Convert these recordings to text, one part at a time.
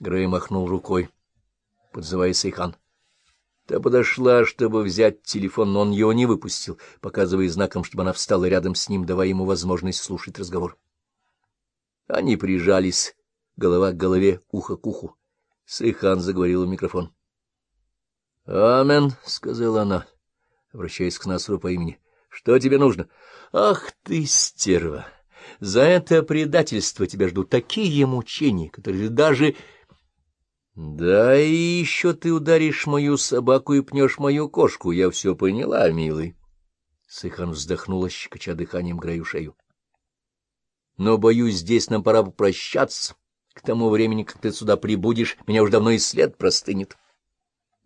Грей махнул рукой, подзывая Сейхан. Та подошла, чтобы взять телефон, но он его не выпустил, показывая знаком, чтобы она встала рядом с ним, давая ему возможность слушать разговор. Они прижались, голова к голове, ухо к уху. Сейхан заговорил в микрофон. — Амен, — сказала она, обращаясь к Насру по имени. — Что тебе нужно? — Ах ты, стерва! За это предательство тебя ждут такие мучения, которые даже да и еще ты ударишь мою собаку и пнешь мою кошку, я все поняла, милый. Сыхан вздохнула, щекоча дыханием Грею шею. Но, боюсь, здесь нам пора попрощаться. К тому времени, как ты сюда прибудешь, меня уж давно и след простынет.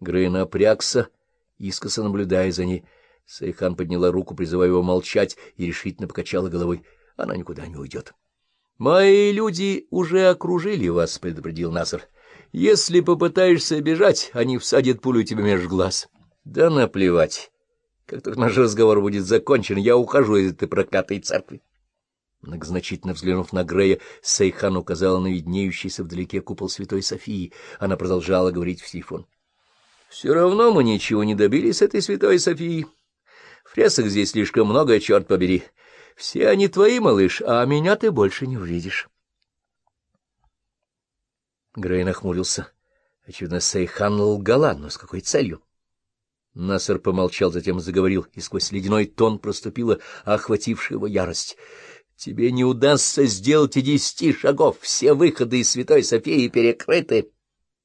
Грей напрягся, искоса наблюдая за ней. Сейхан подняла руку, призывая его молчать, и решительно покачала головой. Она никуда не уйдет. — Мои люди уже окружили вас, — предупредил Насар. Если попытаешься бежать, они всадят пулю тебе меж глаз. Да наплевать. Как только наш разговор будет закончен, я ухожу из этой проклятой церкви. Многозначительно взглянув на Грея, Сейхан указала на виднеющийся вдалеке купол Святой Софии. Она продолжала говорить в телефон. — Все равно мы ничего не добились этой Святой Софии. Фресок здесь слишком много, черт побери. Все они твои, малыш, а меня ты больше не увидишь. Грей нахмурился. Очевидно, Сейхан лгала, но с какой целью? Насер помолчал, затем заговорил, и сквозь ледяной тон проступила охватившая его ярость. — Тебе не удастся сделать и десяти шагов, все выходы из Святой Софии перекрыты.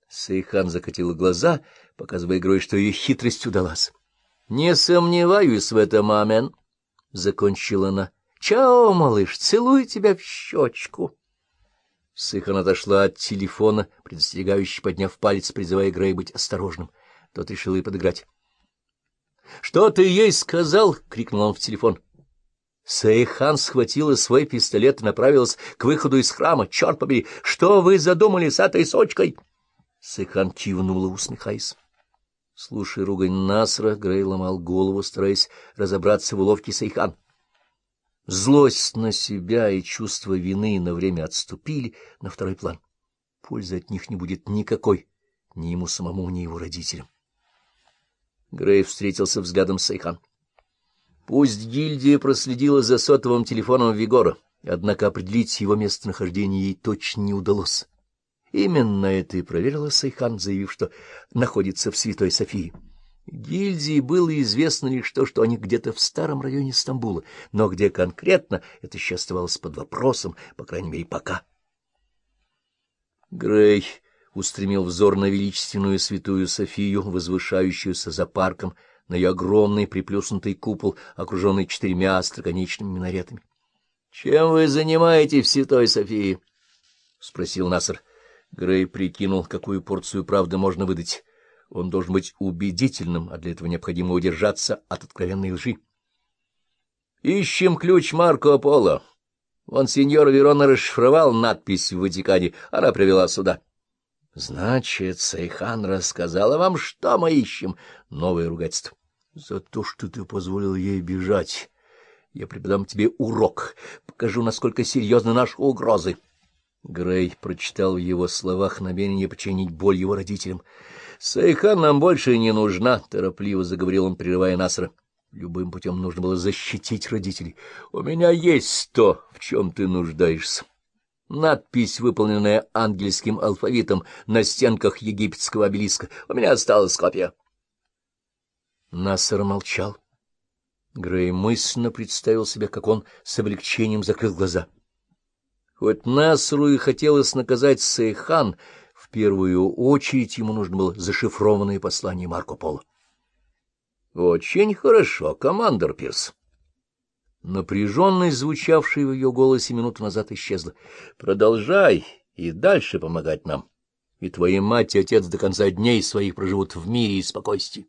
Сейхан закатила глаза, показывая игрой, что ее хитрость удалась. — Не сомневаюсь в этом, амен, — закончила она. — Чао, малыш, целую тебя в щечку. Сыхан отошла от телефона, предостерегающе подняв палец, призывая Грей быть осторожным. Тот решил ей подыграть. — Что ты ей сказал? — крикнул он в телефон. Сейхан схватила свой пистолет и направилась к выходу из храма. — Черт побери, что вы задумали с этой сочкой? Сейхан кивнула, усмехаясь. Слушая ругань Насра, Грей ломал голову, стараясь разобраться в уловке Сейхан. Злость на себя и чувство вины на время отступили на второй план. Пользы от них не будет никакой, ни ему самому, ни его родителям. Грей встретился взглядом с Сейхан. Пусть гильдия проследила за сотовым телефоном Вигора, однако определить его местонахождение ей точно не удалось. Именно это и проверила Сейхан, заявив, что находится в Святой Софии. Гильдии было известно лишь то, что они где-то в старом районе Стамбула, но где конкретно, это еще оставалось под вопросом, по крайней мере, пока. Грей устремил взор на величественную святую Софию, возвышающуюся за парком, на ее огромный приплюснутый купол, окруженный четырьмя остроконечными минаретами. — Чем вы занимаетесь в Святой Софии? — спросил Насар. Грей прикинул, какую порцию правды можно выдать. Он должен быть убедительным, а для этого необходимо удержаться от откровенной лжи. — Ищем ключ Марко Поло. Монсеньор Верона расшифровал надпись в Ватикане, она привела сюда. — Значит, Сейхан рассказала вам, что мы ищем. Новое ругательство. — За то, что ты позволил ей бежать. Я преподам тебе урок, покажу, насколько серьезны наши угрозы. Грей прочитал в его словах намерение причинить боль его родителям. Сейхан нам больше не нужна, — торопливо заговорил он, прерывая Насра. Любым путем нужно было защитить родителей. У меня есть то, в чем ты нуждаешься. Надпись, выполненная ангельским алфавитом на стенках египетского обелиска. У меня осталась копия. Насар молчал. Грей мысленно представил себе, как он с облегчением закрыл глаза. Хоть Насру и хотелось наказать Сейхан, — первую очередь ему нужно было зашифрованное послание Марко Поло. — Очень хорошо, командор Пирс. Напряженность, звучавшая в ее голосе минуту назад, исчезла. — Продолжай и дальше помогать нам, и твои мать и отец до конца дней своих проживут в мире и спокойствии.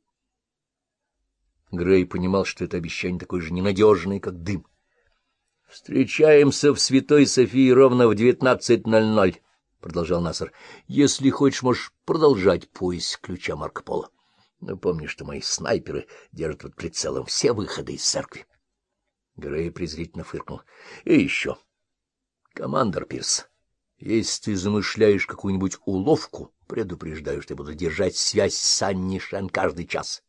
Грей понимал, что это обещание такое же ненадежное, как дым. — Встречаемся в Святой Софии ровно в девятнадцать ноль ноль продолжал Насар. — Если хочешь, можешь продолжать поиск ключа Марко Поло. Но помни, что мои снайперы держат под прицелом все выходы из церкви. Грей презрительно фыркнул. — И еще. Командор Пирс, Если ты замышляешь какую-нибудь уловку, предупреждаю, что я буду держать связь с Анни Шен каждый час.